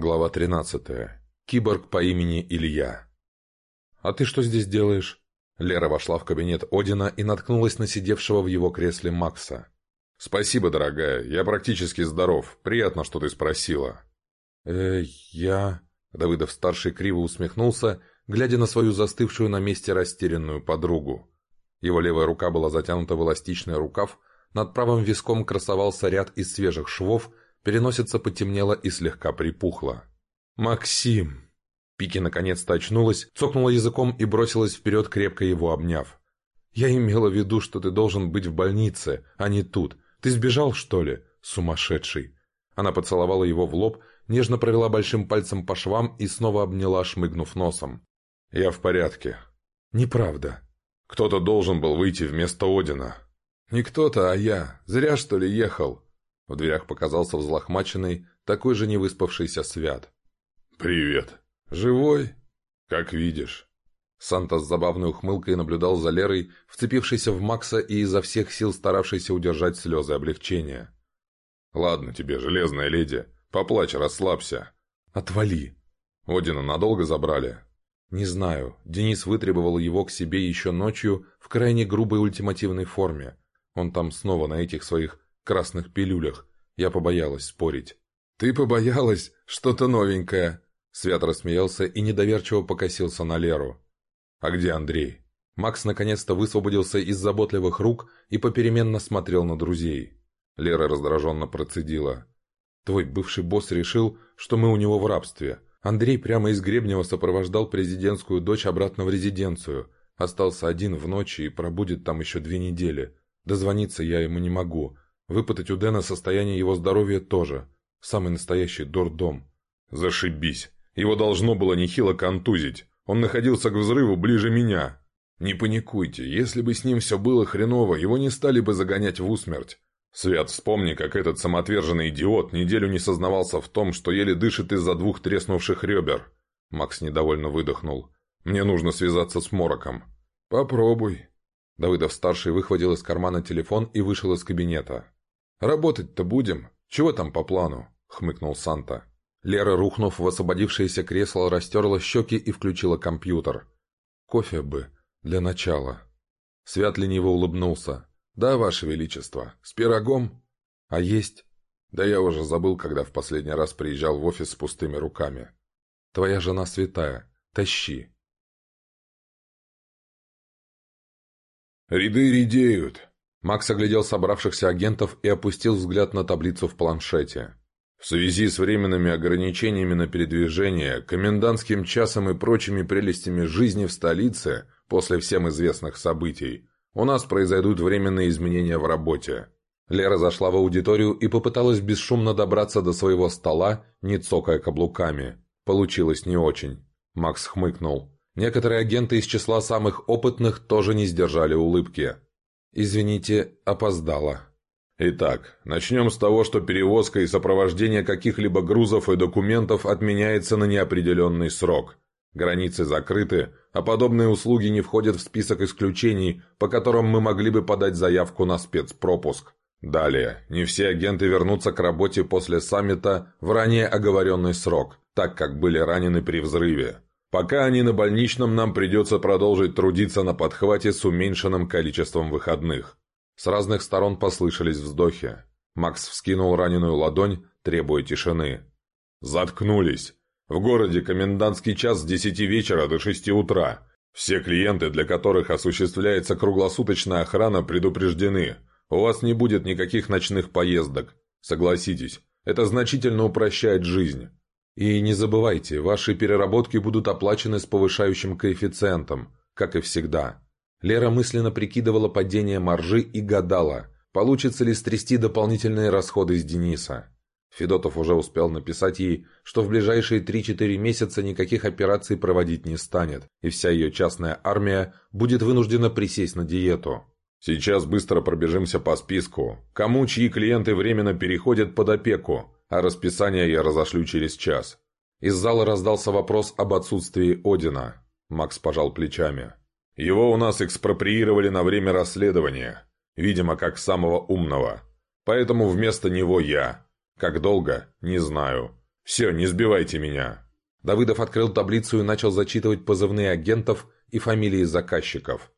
Глава 13. Киборг по имени Илья. «А ты что здесь делаешь?» Лера вошла в кабинет Одина и наткнулась на сидевшего в его кресле Макса. «Спасибо, дорогая, я практически здоров. Приятно, что ты спросила». «Э, я...» Давыдов-старший криво усмехнулся, глядя на свою застывшую на месте растерянную подругу. Его левая рука была затянута в эластичный рукав, над правым виском красовался ряд из свежих швов, Переносица потемнела и слегка припухла. «Максим!» Пики наконец-то очнулась, цокнула языком и бросилась вперед, крепко его обняв. «Я имела в виду, что ты должен быть в больнице, а не тут. Ты сбежал, что ли? Сумасшедший!» Она поцеловала его в лоб, нежно провела большим пальцем по швам и снова обняла, шмыгнув носом. «Я в порядке». «Неправда». «Кто-то должен был выйти вместо Одина». «Не кто-то, а я. Зря, что ли, ехал?» В дверях показался взлохмаченный, такой же невыспавшийся Свят. «Привет. Живой?» «Как видишь». Санта с забавной ухмылкой наблюдал за Лерой, вцепившейся в Макса и изо всех сил старавшейся удержать слезы облегчения. «Ладно тебе, железная леди, поплачь, расслабься». «Отвали». «Одина надолго забрали?» «Не знаю. Денис вытребовал его к себе еще ночью в крайне грубой ультимативной форме. Он там снова на этих своих красных пилюлях. Я побоялась спорить. «Ты побоялась? Что-то новенькое!» Свят рассмеялся и недоверчиво покосился на Леру. «А где Андрей?» Макс наконец-то высвободился из заботливых рук и попеременно смотрел на друзей. Лера раздраженно процедила. «Твой бывший босс решил, что мы у него в рабстве. Андрей прямо из Гребнева сопровождал президентскую дочь обратно в резиденцию. Остался один в ночи и пробудет там еще две недели. Дозвониться я ему не могу. Выпытать у Дэна состояние его здоровья тоже. Самый настоящий дурдом. Зашибись. Его должно было нехило контузить. Он находился к взрыву ближе меня. Не паникуйте, если бы с ним все было хреново, его не стали бы загонять в усмерть. Свят, вспомни, как этот самоотверженный идиот неделю не сознавался в том, что еле дышит из-за двух треснувших ребер. Макс недовольно выдохнул. «Мне нужно связаться с Мороком». «Попробуй». Давыдов-старший выхватил из кармана телефон и вышел из кабинета. «Работать-то будем. Чего там по плану?» — хмыкнул Санта. Лера, рухнув в освободившееся кресло, растерла щеки и включила компьютер. «Кофе бы. Для начала». Свят лениво улыбнулся. «Да, Ваше Величество. С пирогом?» «А есть?» «Да я уже забыл, когда в последний раз приезжал в офис с пустыми руками». «Твоя жена святая. Тащи». «Ряды редеют», Макс оглядел собравшихся агентов и опустил взгляд на таблицу в планшете. В связи с временными ограничениями на передвижение, комендантским часом и прочими прелестями жизни в столице, после всем известных событий, у нас произойдут временные изменения в работе. Лера зашла в аудиторию и попыталась бесшумно добраться до своего стола, не цокая каблуками. Получилось не очень. Макс хмыкнул. Некоторые агенты из числа самых опытных тоже не сдержали улыбки. «Извините, опоздала». Итак, начнем с того, что перевозка и сопровождение каких-либо грузов и документов отменяется на неопределенный срок. Границы закрыты, а подобные услуги не входят в список исключений, по которым мы могли бы подать заявку на спецпропуск. Далее, не все агенты вернутся к работе после саммита в ранее оговоренный срок, так как были ранены при взрыве. Пока они на больничном, нам придется продолжить трудиться на подхвате с уменьшенным количеством выходных. С разных сторон послышались вздохи. Макс вскинул раненую ладонь, требуя тишины. «Заткнулись! В городе комендантский час с десяти вечера до шести утра. Все клиенты, для которых осуществляется круглосуточная охрана, предупреждены. У вас не будет никаких ночных поездок. Согласитесь, это значительно упрощает жизнь. И не забывайте, ваши переработки будут оплачены с повышающим коэффициентом, как и всегда. Лера мысленно прикидывала падение маржи и гадала, получится ли стрясти дополнительные расходы с Дениса. Федотов уже успел написать ей, что в ближайшие 3-4 месяца никаких операций проводить не станет, и вся ее частная армия будет вынуждена присесть на диету. Сейчас быстро пробежимся по списку. Кому чьи клиенты временно переходят под опеку, а расписание я разошлю через час. Из зала раздался вопрос об отсутствии Одина. Макс пожал плечами. Его у нас экспроприировали на время расследования. Видимо, как самого умного. Поэтому вместо него я. Как долго, не знаю. «Все, не сбивайте меня!» Давыдов открыл таблицу и начал зачитывать позывные агентов и фамилии заказчиков.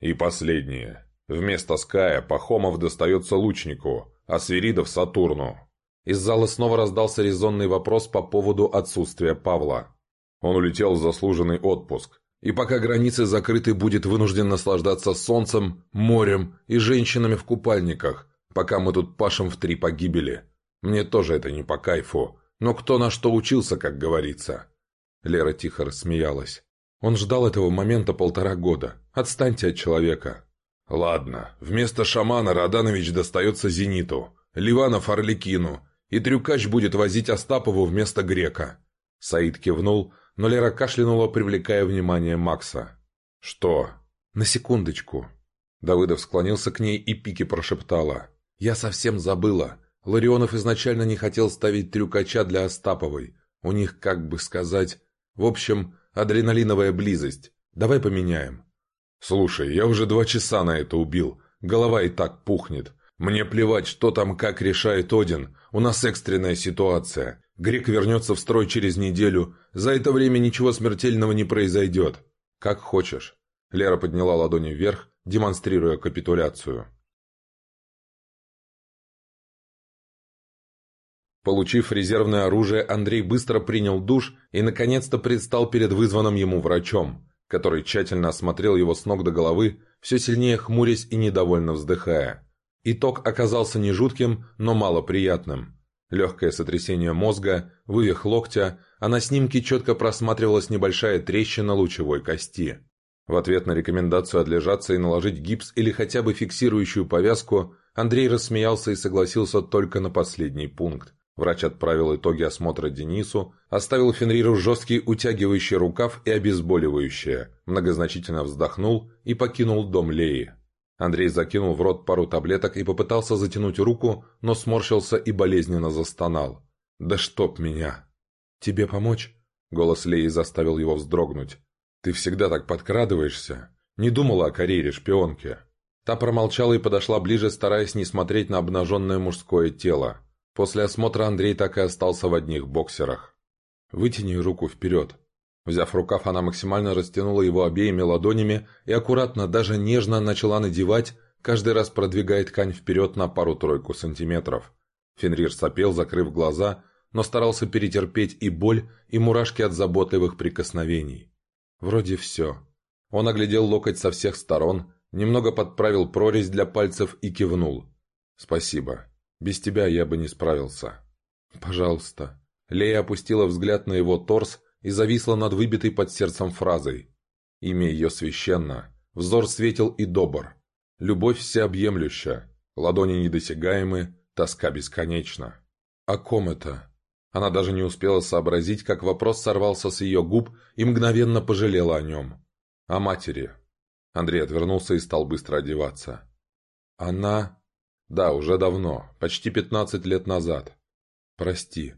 «И последнее. Вместо Ская Пахомов достается Лучнику, а Свиридов – Сатурну». Из зала снова раздался резонный вопрос по поводу отсутствия Павла. Он улетел в заслуженный отпуск. И пока границы закрыты, будет вынужден наслаждаться солнцем, морем и женщинами в купальниках, пока мы тут пашем в три погибели. Мне тоже это не по кайфу. Но кто на что учился, как говорится. Лера тихо рассмеялась. Он ждал этого момента полтора года. Отстаньте от человека. Ладно, вместо шамана Раданович достается Зениту, Ливанов Орликину, и Трюкач будет возить Остапову вместо Грека. Саид кивнул, но Лера кашлянула, привлекая внимание Макса. «Что?» «На секундочку». Давыдов склонился к ней и Пики прошептала. «Я совсем забыла. Ларионов изначально не хотел ставить трюкача для Остаповой. У них, как бы сказать... В общем, адреналиновая близость. Давай поменяем». «Слушай, я уже два часа на это убил. Голова и так пухнет. Мне плевать, что там как решает Один. У нас экстренная ситуация. Грек вернется в строй через неделю. За это время ничего смертельного не произойдет. Как хочешь». Лера подняла ладони вверх, демонстрируя капитуляцию. Получив резервное оружие, Андрей быстро принял душ и, наконец-то, предстал перед вызванным ему врачом, который тщательно осмотрел его с ног до головы, все сильнее хмурясь и недовольно вздыхая. Итог оказался не жутким, но малоприятным. Легкое сотрясение мозга, вывих локтя, а на снимке четко просматривалась небольшая трещина лучевой кости. В ответ на рекомендацию отлежаться и наложить гипс или хотя бы фиксирующую повязку, Андрей рассмеялся и согласился только на последний пункт. Врач отправил итоги осмотра Денису, оставил Фенриру жесткий утягивающий рукав и обезболивающее, многозначительно вздохнул и покинул дом Леи. Андрей закинул в рот пару таблеток и попытался затянуть руку, но сморщился и болезненно застонал. «Да чтоб меня!» «Тебе помочь?» Голос Леи заставил его вздрогнуть. «Ты всегда так подкрадываешься. Не думала о карьере шпионки». Та промолчала и подошла ближе, стараясь не смотреть на обнаженное мужское тело. После осмотра Андрей так и остался в одних боксерах. «Вытяни руку вперед». Взяв рукав, она максимально растянула его обеими ладонями и аккуратно, даже нежно начала надевать, каждый раз продвигая ткань вперед на пару-тройку сантиметров. Фенрир сопел, закрыв глаза, но старался перетерпеть и боль, и мурашки от заботливых прикосновений. Вроде все. Он оглядел локоть со всех сторон, немного подправил прорезь для пальцев и кивнул. «Спасибо. Без тебя я бы не справился. Пожалуйста. Лея опустила взгляд на его торс и зависла над выбитой под сердцем фразой. Имя ее священно. Взор светил и добр. Любовь всеобъемлюща. Ладони недосягаемы, тоска бесконечна. О ком это? Она даже не успела сообразить, как вопрос сорвался с ее губ и мгновенно пожалела о нем. О матери. Андрей отвернулся и стал быстро одеваться. Она... «Да, уже давно. Почти пятнадцать лет назад». «Прости».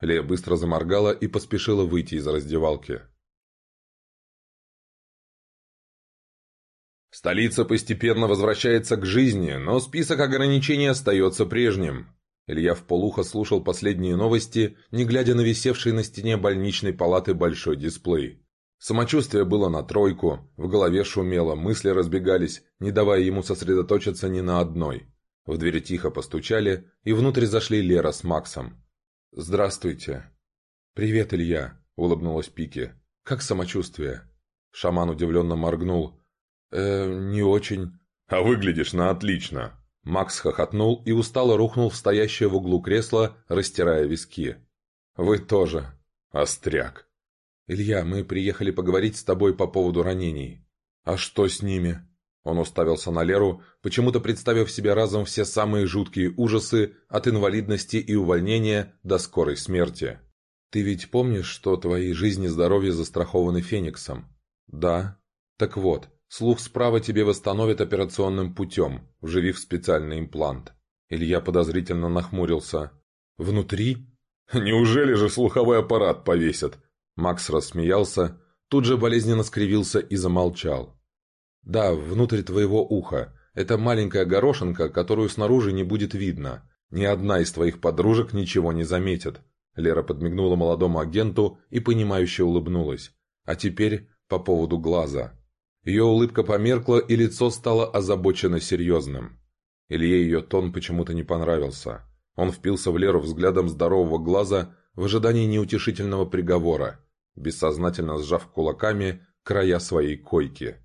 Лея быстро заморгала и поспешила выйти из раздевалки. Столица постепенно возвращается к жизни, но список ограничений остается прежним. Илья вполуха слушал последние новости, не глядя на висевший на стене больничной палаты большой дисплей. Самочувствие было на тройку, в голове шумело, мысли разбегались, не давая ему сосредоточиться ни на одной. В дверь тихо постучали, и внутрь зашли Лера с Максом. «Здравствуйте». «Привет, Илья», — улыбнулась Пики. «Как самочувствие?» Шаман удивленно моргнул. «Э, не очень». «А выглядишь на отлично». Макс хохотнул и устало рухнул в стоящее в углу кресло, растирая виски. «Вы тоже». «Остряк». «Илья, мы приехали поговорить с тобой по поводу ранений». «А что с ними?» Он уставился на Леру, почему-то представив себе разом все самые жуткие ужасы от инвалидности и увольнения до скорой смерти. «Ты ведь помнишь, что твои жизни и здоровье застрахованы Фениксом?» «Да». «Так вот, слух справа тебе восстановят операционным путем, вживив специальный имплант». Илья подозрительно нахмурился. «Внутри?» «Неужели же слуховой аппарат повесят?» Макс рассмеялся, тут же болезненно скривился и замолчал. «Да, внутрь твоего уха. Это маленькая горошинка, которую снаружи не будет видно. Ни одна из твоих подружек ничего не заметит. Лера подмигнула молодому агенту и понимающе улыбнулась. «А теперь по поводу глаза». Ее улыбка померкла, и лицо стало озабоченно серьезным. Илье ее тон почему-то не понравился. Он впился в Леру взглядом здорового глаза в ожидании неутешительного приговора, бессознательно сжав кулаками края своей койки.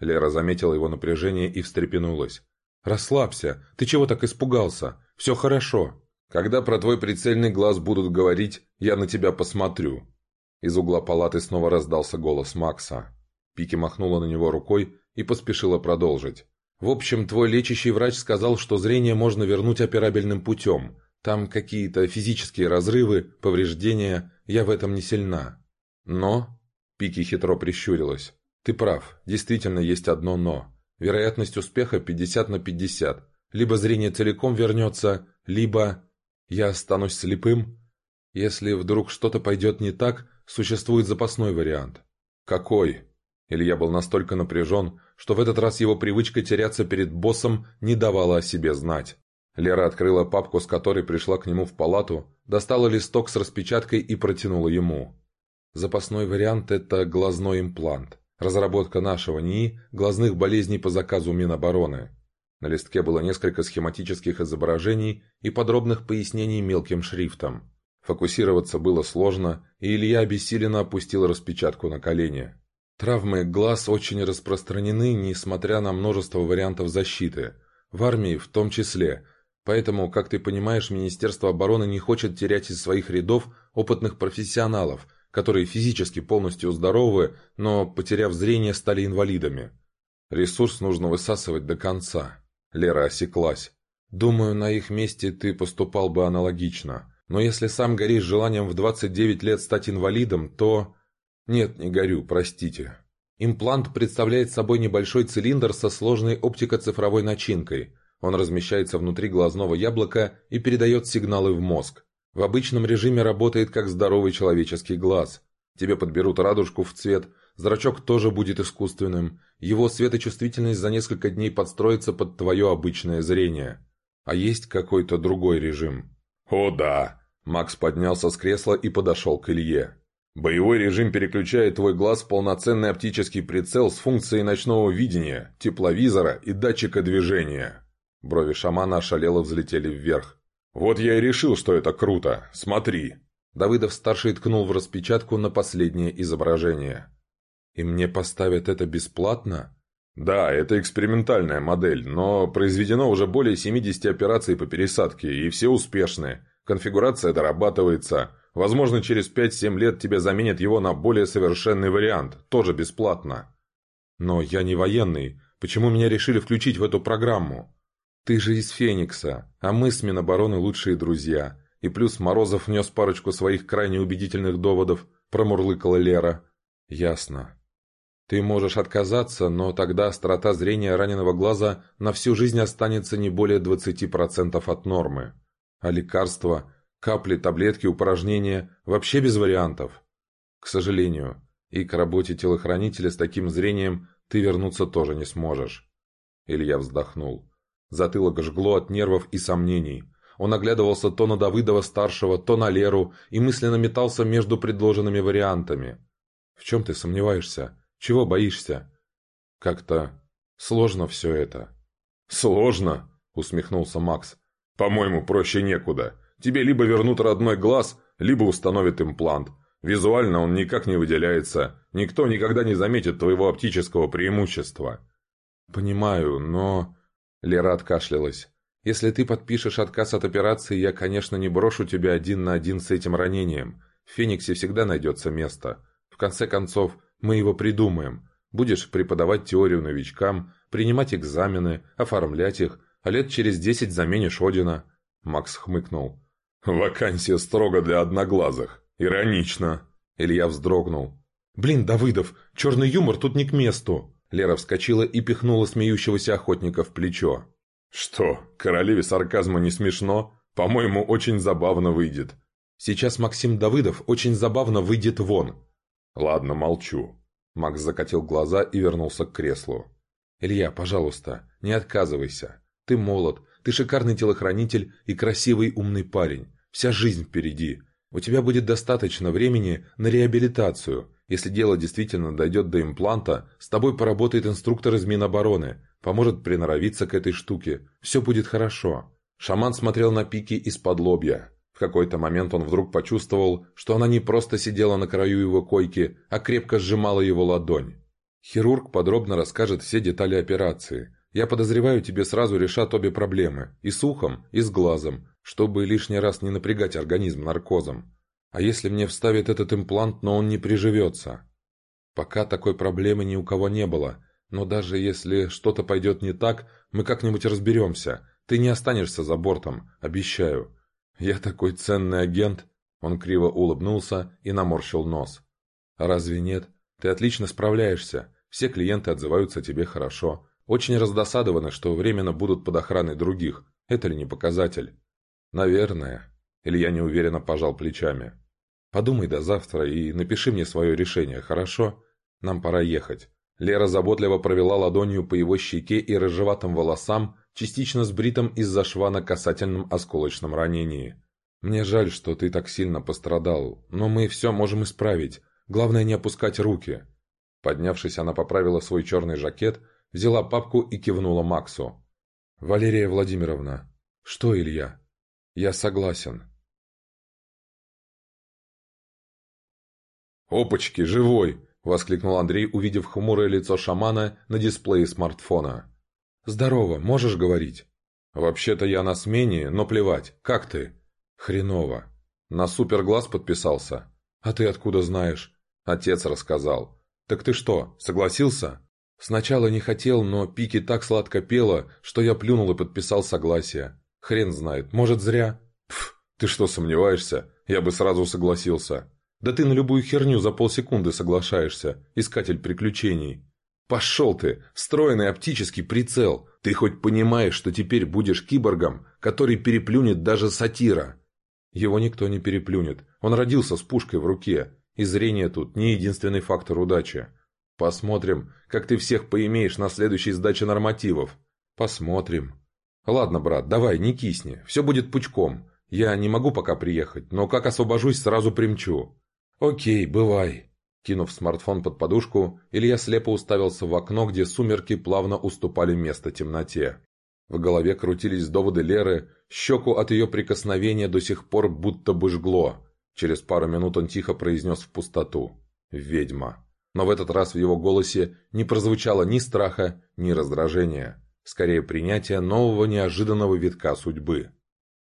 Лера заметила его напряжение и встрепенулась. «Расслабься. Ты чего так испугался? Все хорошо. Когда про твой прицельный глаз будут говорить, я на тебя посмотрю». Из угла палаты снова раздался голос Макса. Пики махнула на него рукой и поспешила продолжить. «В общем, твой лечащий врач сказал, что зрение можно вернуть операбельным путем. Там какие-то физические разрывы, повреждения, я в этом не сильна. Но...» Пики хитро прищурилась. «Ты прав, действительно есть одно «но». Вероятность успеха 50 на 50. Либо зрение целиком вернется, либо... Я останусь слепым. Если вдруг что-то пойдет не так, существует запасной вариант. Какой? Илья был настолько напряжен, что в этот раз его привычка теряться перед боссом не давала о себе знать. Лера открыла папку, с которой пришла к нему в палату, достала листок с распечаткой и протянула ему. Запасной вариант – это глазной имплант. Разработка нашего НИИ глазных болезней по заказу Минобороны. На листке было несколько схематических изображений и подробных пояснений мелким шрифтом. Фокусироваться было сложно, и Илья обессиленно опустил распечатку на колени. Травмы глаз очень распространены, несмотря на множество вариантов защиты. В армии в том числе. Поэтому, как ты понимаешь, Министерство обороны не хочет терять из своих рядов опытных профессионалов – которые физически полностью здоровы, но, потеряв зрение, стали инвалидами. Ресурс нужно высасывать до конца. Лера осеклась. Думаю, на их месте ты поступал бы аналогично. Но если сам горишь желанием в 29 лет стать инвалидом, то... Нет, не горю, простите. Имплант представляет собой небольшой цилиндр со сложной оптико-цифровой начинкой. Он размещается внутри глазного яблока и передает сигналы в мозг. В обычном режиме работает как здоровый человеческий глаз. Тебе подберут радужку в цвет, зрачок тоже будет искусственным, его светочувствительность за несколько дней подстроится под твое обычное зрение. А есть какой-то другой режим? О да! Макс поднялся с кресла и подошел к Илье. Боевой режим переключает твой глаз в полноценный оптический прицел с функцией ночного видения, тепловизора и датчика движения. Брови шамана ошалело взлетели вверх. «Вот я и решил, что это круто. Смотри!» Давыдов-старший ткнул в распечатку на последнее изображение. «И мне поставят это бесплатно?» «Да, это экспериментальная модель, но произведено уже более 70 операций по пересадке, и все успешны. Конфигурация дорабатывается. Возможно, через 5-7 лет тебе заменят его на более совершенный вариант, тоже бесплатно». «Но я не военный. Почему меня решили включить в эту программу?» «Ты же из Феникса, а мы с Минобороны лучшие друзья. И плюс Морозов внес парочку своих крайне убедительных доводов», – промурлыкала Лера. «Ясно. Ты можешь отказаться, но тогда острота зрения раненого глаза на всю жизнь останется не более 20% от нормы. А лекарства, капли, таблетки, упражнения – вообще без вариантов. К сожалению, и к работе телохранителя с таким зрением ты вернуться тоже не сможешь». Илья вздохнул. Затылок жгло от нервов и сомнений. Он оглядывался то на Давыдова-старшего, то на Леру и мысленно метался между предложенными вариантами. «В чем ты сомневаешься? Чего боишься?» «Как-то сложно все это». «Сложно?» — усмехнулся Макс. «По-моему, проще некуда. Тебе либо вернут родной глаз, либо установят имплант. Визуально он никак не выделяется. Никто никогда не заметит твоего оптического преимущества». «Понимаю, но...» Лера откашлялась. «Если ты подпишешь отказ от операции, я, конечно, не брошу тебя один на один с этим ранением. В Фениксе всегда найдется место. В конце концов, мы его придумаем. Будешь преподавать теорию новичкам, принимать экзамены, оформлять их, а лет через десять заменишь Одина». Макс хмыкнул. «Вакансия строго для одноглазых. Иронично». Илья вздрогнул. «Блин, Давыдов, черный юмор тут не к месту!» Лера вскочила и пихнула смеющегося охотника в плечо. «Что, королеве сарказма не смешно? По-моему, очень забавно выйдет». «Сейчас Максим Давыдов очень забавно выйдет вон». «Ладно, молчу». Макс закатил глаза и вернулся к креслу. «Илья, пожалуйста, не отказывайся. Ты молод, ты шикарный телохранитель и красивый умный парень. Вся жизнь впереди. У тебя будет достаточно времени на реабилитацию. Если дело действительно дойдет до импланта, с тобой поработает инструктор из Минобороны, поможет приноровиться к этой штуке. Все будет хорошо». Шаман смотрел на Пики из-под лобья. В какой-то момент он вдруг почувствовал, что она не просто сидела на краю его койки, а крепко сжимала его ладонь. Хирург подробно расскажет все детали операции. Я подозреваю, тебе сразу решат обе проблемы. И с ухом, и с глазом, чтобы лишний раз не напрягать организм наркозом. А если мне вставят этот имплант, но он не приживется? Пока такой проблемы ни у кого не было. Но даже если что-то пойдет не так, мы как-нибудь разберемся. Ты не останешься за бортом, обещаю. Я такой ценный агент. Он криво улыбнулся и наморщил нос. разве нет? Ты отлично справляешься. Все клиенты отзываются тебе хорошо. Очень раздосадованы, что временно будут под охраной других. Это ли не показатель? Наверное. Илья неуверенно пожал плечами. Подумай до завтра и напиши мне свое решение, хорошо? Нам пора ехать. Лера заботливо провела ладонью по его щеке и рыжеватым волосам, частично сбритым из-за шва на касательном осколочном ранении. «Мне жаль, что ты так сильно пострадал, но мы все можем исправить. Главное не опускать руки». Поднявшись, она поправила свой черный жакет, взяла папку и кивнула Максу. «Валерия Владимировна». «Что, Илья?» «Я согласен». «Опачки, живой!» — воскликнул Андрей, увидев хмурое лицо шамана на дисплее смартфона. «Здорово, можешь говорить?» «Вообще-то я на смене, но плевать. Как ты?» «Хреново». «На суперглаз подписался?» «А ты откуда знаешь?» Отец рассказал. «Так ты что, согласился?» «Сначала не хотел, но Пики так сладко пела, что я плюнул и подписал согласие. Хрен знает, может зря?» «Пф, ты что, сомневаешься? Я бы сразу согласился». «Да ты на любую херню за полсекунды соглашаешься, искатель приключений». «Пошел ты! Встроенный оптический прицел! Ты хоть понимаешь, что теперь будешь киборгом, который переплюнет даже сатира?» «Его никто не переплюнет. Он родился с пушкой в руке. И зрение тут не единственный фактор удачи. Посмотрим, как ты всех поимеешь на следующей сдаче нормативов. Посмотрим. Ладно, брат, давай, не кисни, все будет пучком. Я не могу пока приехать, но как освобожусь, сразу примчу. Окей, бывай. Кинув смартфон под подушку, Илья слепо уставился в окно, где сумерки плавно уступали место темноте. В голове крутились доводы Леры, щеку от ее прикосновения до сих пор будто бы жгло. Через пару минут он тихо произнес в пустоту «Ведьма». Но в этот раз в его голосе не прозвучало ни страха, ни раздражения. Скорее, принятие нового неожиданного витка судьбы.